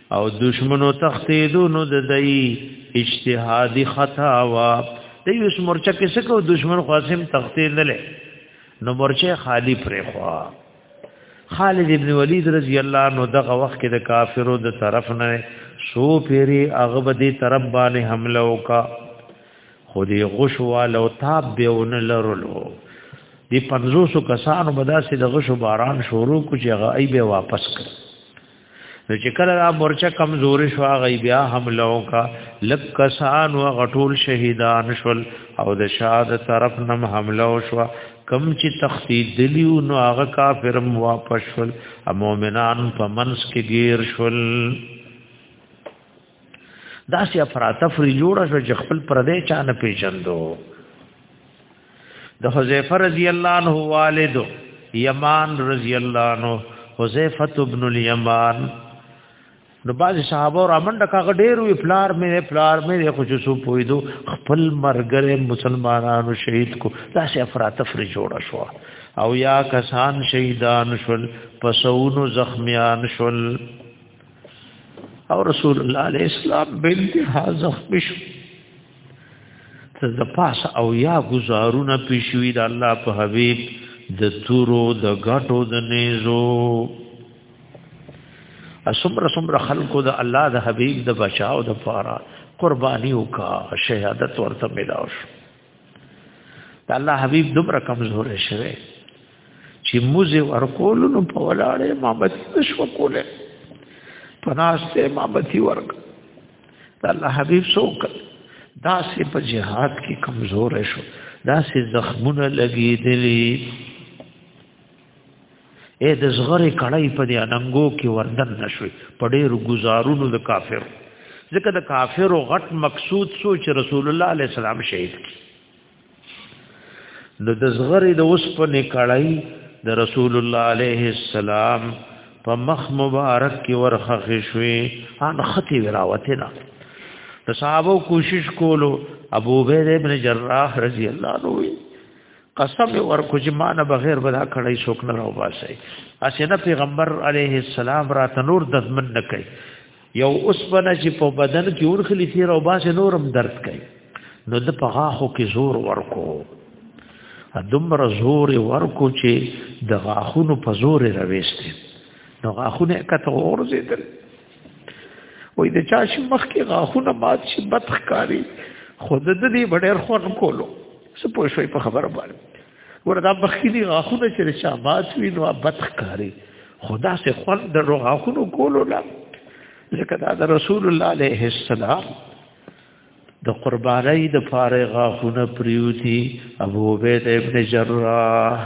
او دشمنو تختیدو نو د دای اجتهادي خطا وا د یوس مرچه کې څه کو دشمن قاسم تختید نه نو مرچه خالی پرې خوا خالد ابن ولید رضی الله عنه دغه وخت کې د کافرو د طرف نه سو پیری هغه به دې طرف باندې حمله وکا خو دې غشوا لو تاب بهونه لرلو دې 500 کسانو بداسې د غشو باران شروع کو چې هغه ای به واپس کړ نو چې کله دا مورچه کمزور شو غي بیا حمله وکا لک کسان او غټول شهیدان شول او د شاد طرف نم حمله وشو کم چې تختی دلیو نو هغه کافرم واپس شول مؤمنان په منس کې گیر شول دا سی افراتفری جوړه شو چې خپل پردې چا نه پیژندو د حذیفه رضی الله عنه والد یمان رضی الله عنه حذیفه ابن الیمان نو باز صحابه را منډه کاغه ډیر وی پلار مې پلار مې خو چې سو پویدو خپل مرګره مسلمانانو شهید کو دا سه افراد تفری جوړه شو او یا کسان شهیدان شول پسونو زخمیان شول او رسول الله علیه السلام بل ها زخم شو ته د پاس او یا گزارونه پیشوی د الله په حبیب د تورو د غټو د نیزو اسمر سمر خلقو د الله د حبیب د بچاو د فارا قربانی وکا شهادت ورته ملاو شو د الله حبيب دومره کمزور شوه چې موزه ورکول نو په ولاړې ما بتی نشو کوله پناسته ما بتی ورک د الله حبيب څوک دا سه په جهاد کې کمزور شو دا سه زخمونه لګېدلې اې د زغره کړای په دې اننګو کې وردن نشوي په ډېر گزارونو د کافر ځکه د کافر او غټ مقصود سو چې رسول الله عليه السلام شهید کی نو د زغره د اوس په نکړای د رسول الله عليه السلام په مخ مبارک کې ورخه شوي ان ختی وراوته نه د صحابه کوشش کولو ابو عبید ابن جراح رضی الله عنه قسم ورکو چې ما نه بغیر بدا کړی شوک نه راو باسي اسنه پیغمبر علیه السلام را تنور دزمن نه کوي یو اوسپنه چې په بدن کې ورخلی سی راو باسي نورم درد کوي نو د په غاخو کې زور ورکو دمر زور ورکو چې د غاخونو په زور راويستي نو غاخونه کته ورزيدل وې د چا چې مخ کې غاخونه مات شي بدخ کاری خود د دې بډیر خون کولو څه پوه شوي په خبره باندې وردا بخیلی غاخونه چې چا مات وي نو بدخ کاری خدا سے خون د غاخونو کولو لا ځکه دا د رسول الله عليه السلام د قربانۍ د فارغ غاخونه پریوتی ابو عبید ابن جراح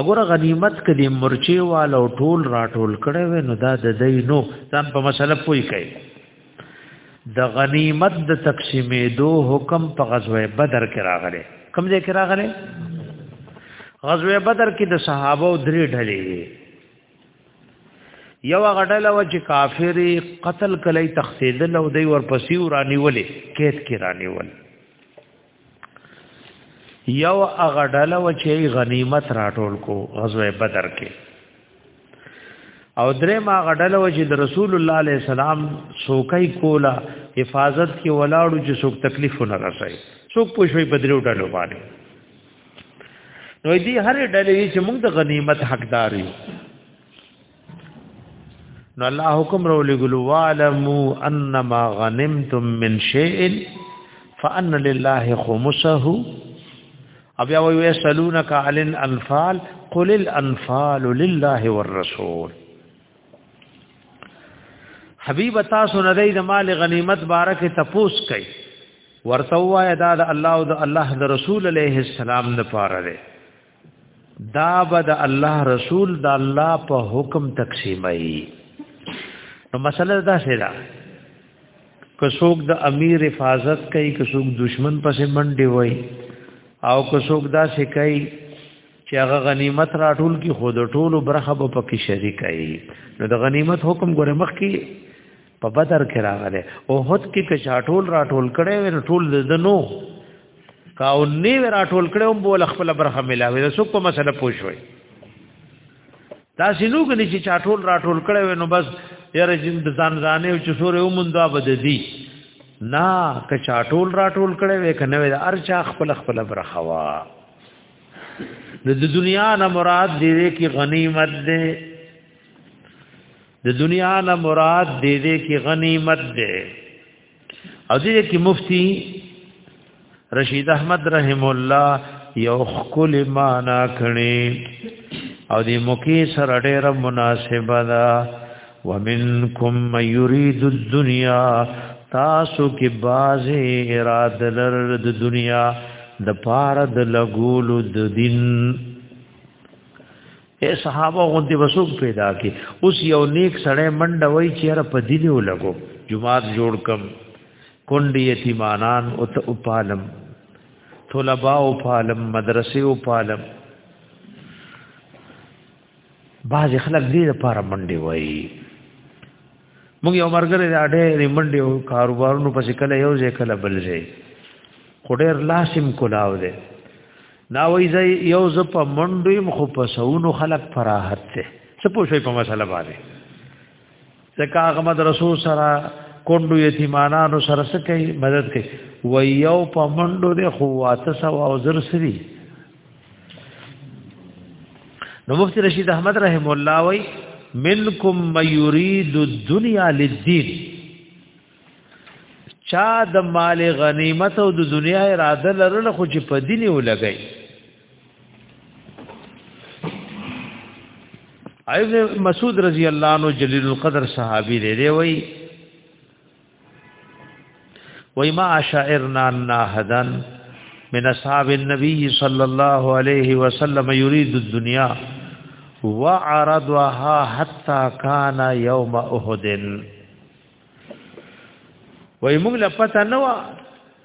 اګوره غنیمت کدي مرچی والو ټول راټول کړي و نو دا د دې نو ځان په مسله پوي کوي د غنیمت د تقسیمې دو حکم په غزوه بدر کې راغلي کوم ځای کې راغلي غزوه بدر کې د صحابه درې ډلې یو غډل و چې کافر قتل کلی تخسیدل او دی ورپسې ورانی ولې کېد کې رانی ولې یو هغه ډله و چې غنیمت راټول کو غزوه بدر کې او درې ما غډل و چې د رسول الله علیه السلام سوکای کولا حفاظت کې ولاړو چې څوک تکلیف نه رسي څوک پوښوي بدرو ډلو باندې نو دې هر ډلې چې موږ د غنیمت حقدار یو نو الله حکم رو لګلو والمو انما غنمتم من شيء فان لله خمسه او بیا وی وسلونک علی الانفال قل الانفال لله والرسول حبیب تاسو نه د مال غنیمت بارک تپوس کئ ورته وای دا د الله او د الله د رسول علیه السلام نه پاره دی دا به د الله رسول د الله په حکم تقسیمای نو مسله دا سره که څوک د امیر حفاظت کوي که څوک دشمن پسې منډي وای او که څوک دا سې کوي چې هغه غنیمت راټول کی خود ټولو برخه په پکې شریکای نو د غنیمت حکم ګوره مخ کې په بدر کې راغله او هوت کې که چاټول راټول کړي ور ټول د نو کاو نه ور راټول کړي هم بول خپل برخه ملاوي د سو په مسله پوښوي تاسو نو کني چې چاټول راټول کړي نو بس یاره جن د ځان ځانې او چې سورې ومندا بد دي نا که چاټول راټول کړي وې کنه وې ارچا خپل خپل برخه وا د دنیا نه مراد دې کې غنیمت دې د دنیا نه مراد دې دې کې غنیمت ده او دې کې مفتی رشید احمد رحم الله یو خل معنا کړي او دې مکی سره ډېر مناسبه ده ومنکم من یرید الدنیا تاسو کې باز اراده لر د دنیا د پاره د لګول د دین اے صحابه غوندې وسوک پیدا کی اوس یو نیک سړی منډه وای چې را پدینه ولګو جمعات جوړ کم کندې یتیمانان او ته پالم طلباء او پالم مدرسې او پالم بعض خلک دې لپاره منډه وای موږ یو مرګره د اډې ریمنډ یو کاروبارونو پسې کله یو ځای کله بل ځای خډیر لاسم کولاو دی دا وای زه یو ز په منډویم خو په سونو خلق فراحت ته څه پوښوي په مسله باندې ځکه هغه مدرسو سره کندو یتیمانانو سره سکه مدد کوي و یو په منډو د خو واته سو او زر سری نو مفتی رشید احمد رحم الله وی منکم مَيُرِيدُ الدنيا للدين چا د مال غنیمت او د دنیا اراده لرله خو چې په دین ولګي ایو مسعود رضی الله عنه جلیل القدر صحابي دی دی وی وای ما اشعرنا ناهدن من اصحاب النبي صلى الله عليه وسلم يريد الدنيا وعرضها حتى كان يوم احد وای موږ لا پته نه و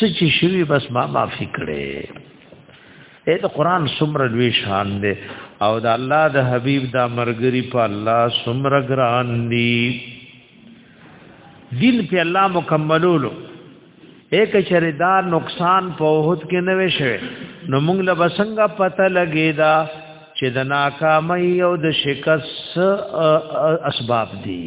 سچ شوی بس ما معافي کړې اې د قران سمره لوی شان دی او د الله د حبيب دا مرګري په الله سمره ګران دی دین په الله مکملولو ایک شریدار نقصان په وحد کې نه وشوي نو موږ له بسنګ پته لګی دا چې د ناکامۍ او د شکست اسباب دي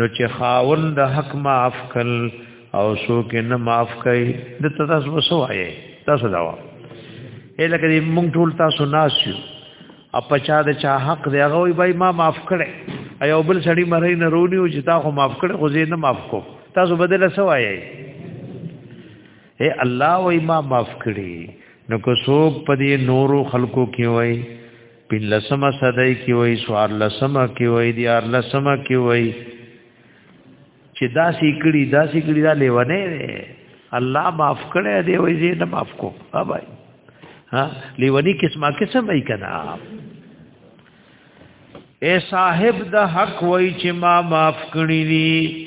نو چې خاون د حق معاف کړ او سو کې نه معاف کړي د تاسو وسوایې تاسو دا وا اله کدي مونږ ټول تاسو ناسیو ا پچا د چا حق دی هغه وي بای ما معاف کړي ایو بل سړی مری نه رونی او چې تا خو معاف کړي خو زه نه معاف کو تاسو بدل سوایې اے الله وای ما معاف کړي نو کو سو په دې نورو خلکو کې وای پین لسمه صدای کی وای سوار لسمه کی وای دیار لسمه کی وای چې داسې کړي داسې کړي دا لیونه الله معاف کړي دی وای زه نه معاف کو بابای ها لیونی قسمه قسم ای کنا اے صاحب د حق وای چې ما معاف کړی دی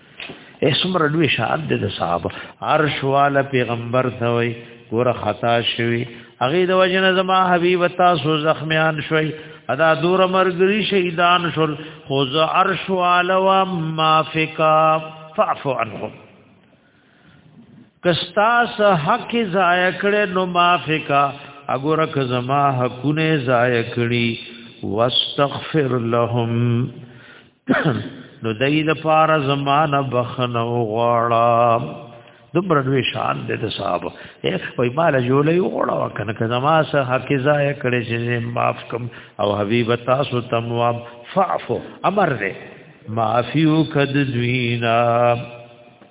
اسمر لوی شان د صاحب عرش والا پیغمبر ته وي ګور خطا شوی هغه د وجنه زما حبیب تاسو زخمیان شوي ادا دور مرګري شهیدان شول خو ز عرش والا و مافکا فاعف عنهم کستا سه حق ضایع کړي نو معافي کا اګوره که زما حقونه ضایع کړي واستغفر لهم نو دای د پاره زمانہ بخنه غواړه دومره دوی شان دې د صاحب اے وای مال جوړې غواړه کنه که زما سه حق ضایع کړي چې معاف کم او حبیب تاسو تم وا فعفو امر دې معافیو کد دوینا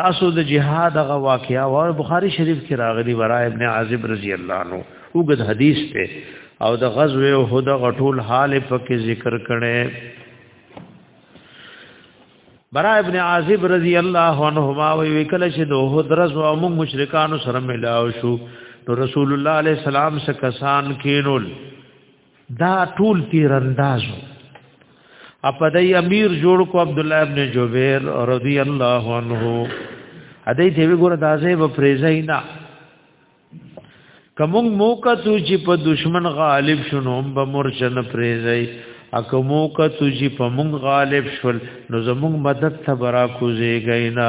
تاسو د جهاد غ واقعا او بخاری شریف کې راغلی ورا ابن عازب رضی الله عنه وګد حدیث ته او د غزوه احد غټول حال پکې ذکر کړي برا ابن عازب رضی الله عنهما وی وکله چې د احد رز او موږ مشرکانو سره ملاو شو نو رسول الله علیه السلام څخه کسان کینول دا ټول تیر اندازو اپدای امیر جوړ کو عبد الله ابن جبیر رضی الله عنه ادای دی ګور دازه و فریزینا کوم موقع تو چې په دشمن غالب شونو به مرچن فریزی اکه موقع تو چې په مونږ غالب شول نو زمونږ مدد ته برا کوزیږینا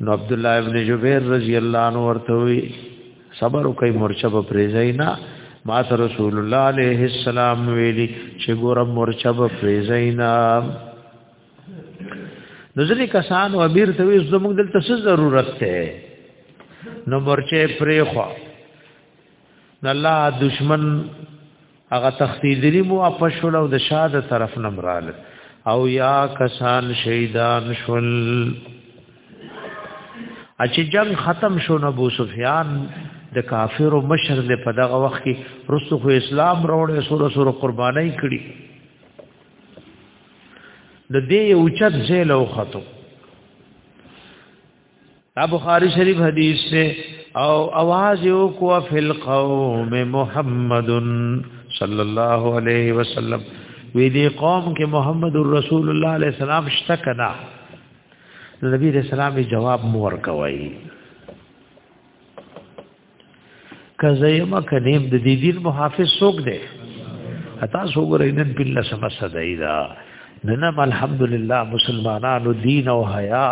نو عبد الله ابن جبیر رضی الله عنه ورته وی صبر کوي مرچه په پریزای نه ما ته رسول الله علیه السلام ویلی چې ګورم مرچه په پریزای نه نزلی کسان او امیر ته وی زموږ دلته څه ضرورت ده نو مرچه پریخوا الله دشمن هغه تختیدلی مو اپشول او د شاده طرف نمرال او یا کسان شهیدان شول اچ جنگ ختم شو نو ابو سفیان د کافر او مشر د په دغه وخت کې رسو خو اسلام راوړې سور سور قربانای کړي د دې اوچت زیل او خطو دا بخاری شریف حدیث سے او आवाज یو کو فی القوم محمد صلی الله علیه وسلم وی دی قوم کې محمد رسول الله علیه السلام شته کنا نبی رسول الله جواب مور کوي کزه ما کنیم د دې دین محافظ څوک دی اتا سو ګرې نن په الله سم صدایدا نن الحمدلله مسلمانانو دین او حیا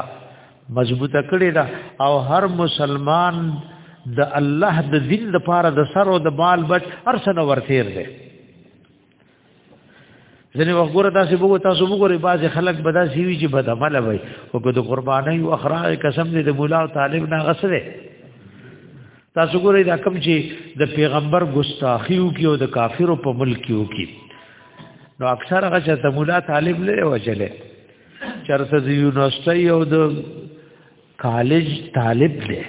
مضبوطه کړی دا او هر مسلمان د الله د دین لپاره د سر او د مال بچ هر څه ورتیر دی ځنې وخت ګوره تاسو وګورئ تاسو وګورئ بعضې خلک به داسې وي چې بد عمله وي او که د قربانۍ او اخراج قسم دې د مولا او طالب نه غس دی تاسو ګورئ دا کوم چې د پیغمبر ګستاخي وکړي او د کافرو په ملک کې وکړي نو اکثر هغه چې د مولا طالب نه وجلې چرته د یونیورسيټي او د کالج طالب دی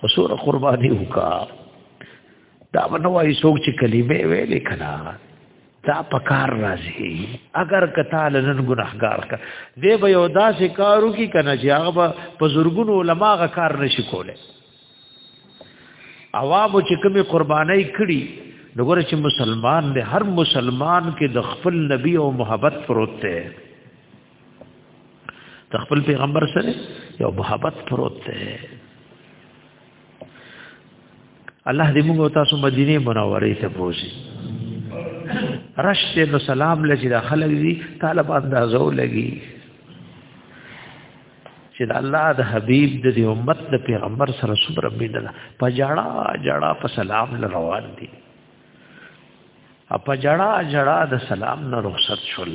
خو سور قرباني وکړه دا ونه وایي څوک چې کلمې ویلې کړه دا په کار راځي اگر کته لنن ګناهګار کا دې به یو داسې کارو کې کنه چې هغه په زورګونو علما غ کار نشي کوله عوامو چې کومې قربانۍ کړي دغه چې مسلمان دی هر مسلمان کې د خپل نبی او محبت پروت دی د خپل پیغمبر سره یو محبت پروت دی الله دې موږ تاسو مدینه منوره ته بوزي رشته نو سلام لږی دا خلک دي طالب اندازو لګي چې د الله د حبيب د دې امت د پیغمبر سره صبر مینه ده په جړه جړه په سلام روان دي په جړه جړه د سلام نه رخصت شول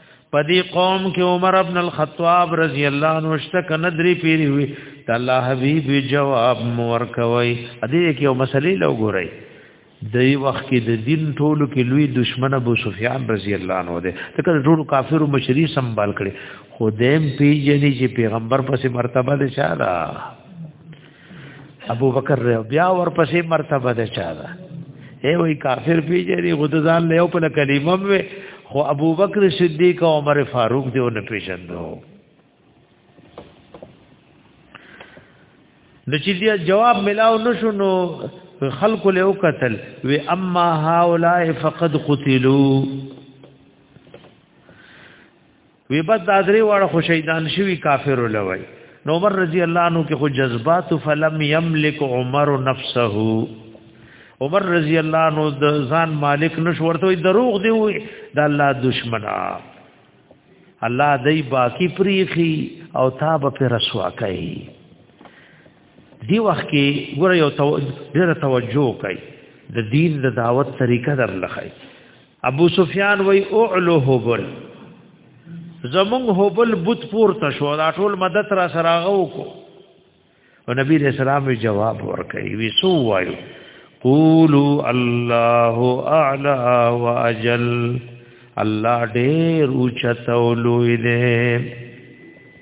پدی قوم کې عمر ابن الخطاب رضی الله عنه شته کنه درې پیری وی ته الله حبیب جواب مور کوي ادې کې یو مسلې لو ګورئ دای وخت کې د دین ټولو کې لوی دشمن ابو سفیان رضی الله عنه دی تکه ټول کافر مشری سنبال کړي خو دیم پیجنې چې پیغمبر پسې مرتبه ده شاله ابو بکر ریو بیا ورپسې مرتبه ده چا ده ای وای کافر پیجری غد ځان له په کلمه وې خو ابو بکر صدیق او عمر فاروق دیو نه پیژندو د چې دی جواب ملاو نشو نو خلق له قتل و اما هؤلاء فقد قتلوا وی بد دا درې واړه خو شهیدان شوی کافر لوي نو عمر رضی الله عنه کې خو جذبات فلم یملک عمر نفسه عمر رضی الله عنه د ځان مالک نش ورته دروغ دی وي د الله دشمنا الله دای باقی پریخي او تاب پر رسوا کوي دی وخت کې ګوره یو تو... ډېره توجه کوي د دین د دعوت طریقه در لخی ابو سفیان وی اعلو هبل زمون هبل بت پور ته شو دا ټول مدد را سره غو کو او نبی رسول الله جواب ورکړي وی سو وایو قولوا الله اعلى واجل الله ډېر اوچته ولوي دې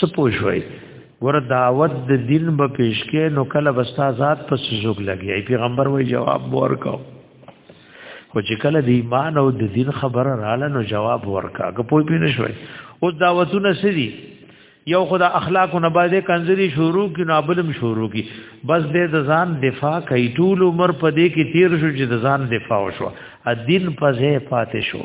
سپوږوي ګور دعوت د دین به پیش کې نو کله بستا ذات پس زوګ لګي پیغمبر وای جواب ورکو خو چې کله د ایمان او د دین خبره رااله نو جواب ورکا که پوی پینې شوي اوس دعوتونه سړي یو خدا اخلاق نه باندې کنځري شروع کی نابلم شروع کی بس دې د ځان دفاع کوي ټول عمر په دې کې تیر شو چې د ځان دفاع وشو ا دین په ځای پاتې شو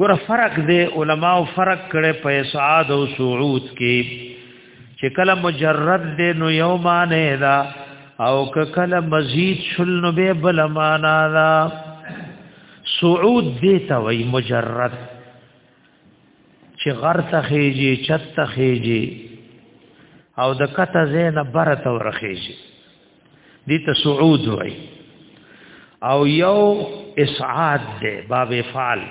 ګور فرق دی علما او فرق کړي په اسعاد او سعود کې چې کله مجرد دی نو یو معنی دا او که کله مزید شل نو به بل معنی دا سعود دی ته وای مجرد چې غر ته خېږي چت ته خېږي او د کته زینه بر ته ورخېږي دي ته صعود وای او یو اسعاد ده باب افعال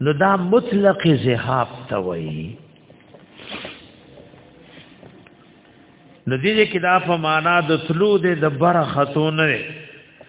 نو دا مطلق ذهاب ته وای نو دې کې دا په معنا د تلو د بره خاتون نه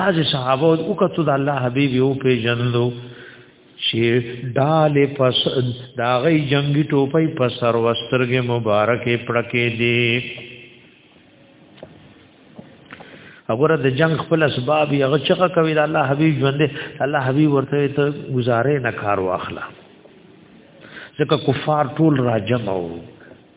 بعض صحابه او کتو د الله حبيب یو په جندو چې ډال پس دا غي جنگي ټوپي په سر وسترګې مبارکې پړکې دي وګوره د جنگ خپل اسباب یې هغه چقه کوي د الله حبيب ژوند الله حبيب ورته ته گزارې نه کار واخلا ځکه کفار ټول راجم او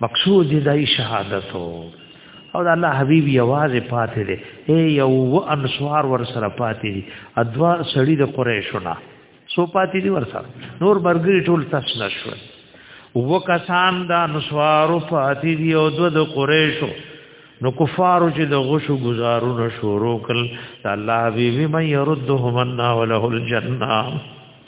مقصود دې دای شهادت او د الله حبیب یوازې پاتې دی اے یو انصار ور سره پاتې دی ادوا سړی د قریشونه سو پاتې دی ور سره نور برګری ټول تاسو نشو و کسان دا نسوارو فاتی دی او دو د قریشو نو کفارو چې د غشو گزارونه شروع کړ الله حبیب مې يردهما وله الجنه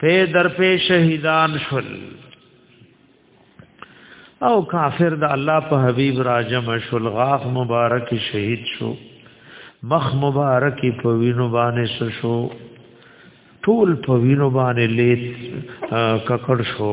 په در په شهیدان شول او کافر د الله په حبیب راجم شول غاف مبارک شهید شو مخ مبارک په وینو باندې شو ټول په وینو باندې لیت ککړ شو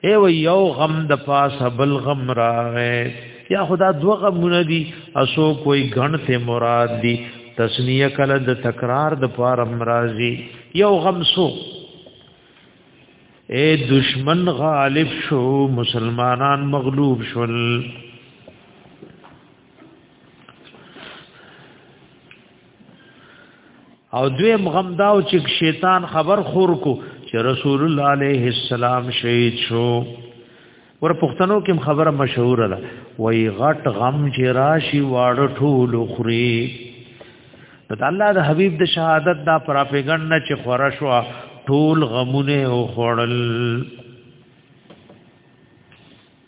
ای و یو غم د پاس بل غم راغې یا خدا دو غمونه دي اسو کوئی غن ته مراد دي تسنیه کله د تکرار د پار امراضي یو غم سو اے دشمن غالب شو مسلمانان مغلوب شول او دوی مغمداو چې شیطان خبر خور کو چې رسول الله عليه السلام شهید شو ور پښتنو کې خبره مشهوره ده وای غټ غم چې راشي واړ ټول خوري د الله د حبيب د شهادت دا پراپګند نه چې خورا شو ټول غمونه او خړل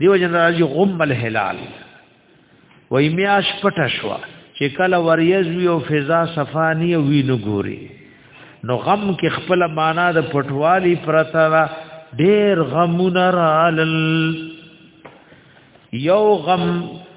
دیو جن راځي غم الهلال وای میاش پټه شو چې کله وریز وی او فضا صفانی وی نو ګوري نو غم کې خپل معنا د پټوالی پرتا ډیر غمونه رالل یو غم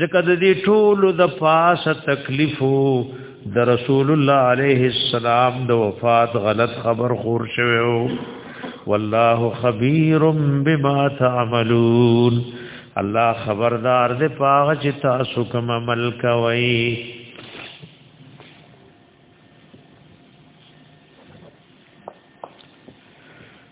ځکه د دې ټولو د پاسه تکلیفو د رسول الله عليه السلام د وفات غلط خبر خور شوی او والله خبير بما تعملون الله خبردار دې پاغه چې تاسو کوم عمل کوي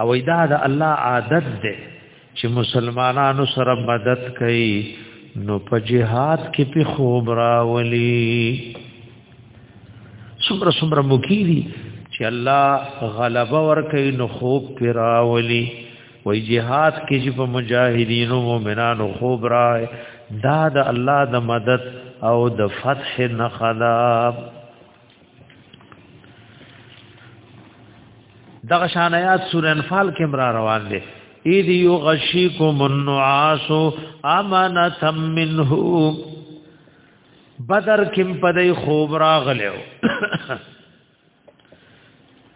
او دا د الله عادت ده چې مسلمانانو سره مدد کوي نو په جهاد کې په خوب راولي سمره سمره مکیری چې الله غلبه ور کوي نو خوب پر راولي وای جهاد کې چې په مجاهدینو مؤمنانو خوب را دا د الله د مدد او د فتح نخلا دغه شان آیات سورہ انفال کې مرا روان دي اذ یغشیکم النعاس امانه منه بدر کم پدې خوب راغلو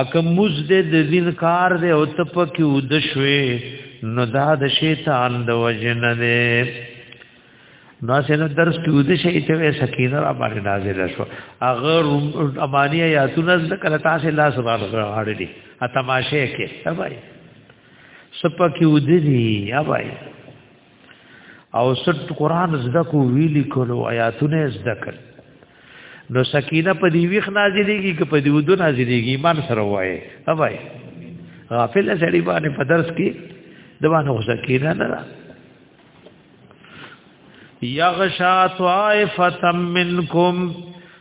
اکه موز دې د دین کار دې او ته پکې ود شوې نو دا د شیطان د وجنه دې نو سره درس کې ود شي ته سکینه را باندې نازل شو اغه امانی یاتون از کله تاسو الله سبحانه وتعالى دې ا تماشه کې سبای سپکې ود دې یا بای او ست قران زده کو ویلی کولو آیاتونه زده کړ نو سکینه په دی ویخ نازلېږي که په دی ودو نازلېږي ایمان سره وایي اوبای غافل سړي باندې په درس کې دوانه خو سکینه نه ده یغشا طائفه منکم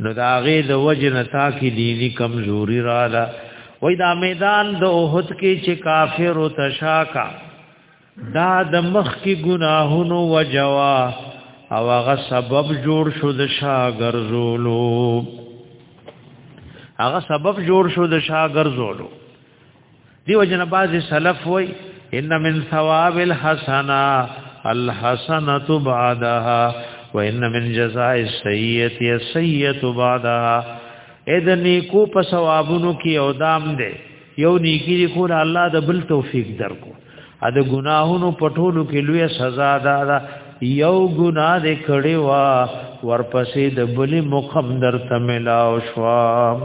نو دا غي د وجه نه تا کې دینی کمزوري را ده وای دا میدان د اوحد کې چې کافر او تشاکا دا د مخ کې ګناهونو وجوا او هغه سبب جوړ شو د شاګرزولو هغه سبب جوړ شو د شاګرزولو دیو جن باز سلف وای ان من ثواب الحسنه الحسنه بعدها وان من جزاء السيئه السيئه بعدها اذن کو په ثوابونو کې او دام دی یو نیکی دی کول الله د بل توفیق درکو ا د ګناهونو پټولو کې لوی سزا ده دا یو ګناه دې کړي وا ورپسې د بلی مخم در تملا او شوام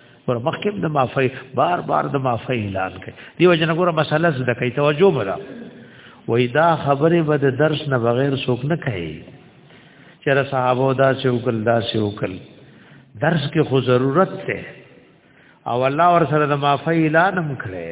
ور مخکې د معافی بار بار د معافی اعلان کوي دیو جن ګوره مسله زده کوي توجه ولا وای دا خبره به د درس نه بغیر څوک نه کوي چېر صحابه دا چې وکړ دا چې وکړ درس کې خو ضرورت ته او الله ور سره د معافی اعلان هم کړي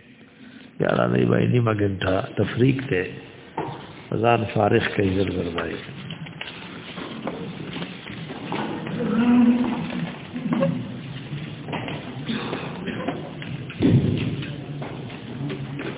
یارا نه
وای نیمه ګنټه تفریق ته ځان فارغ کړئ زر زر وای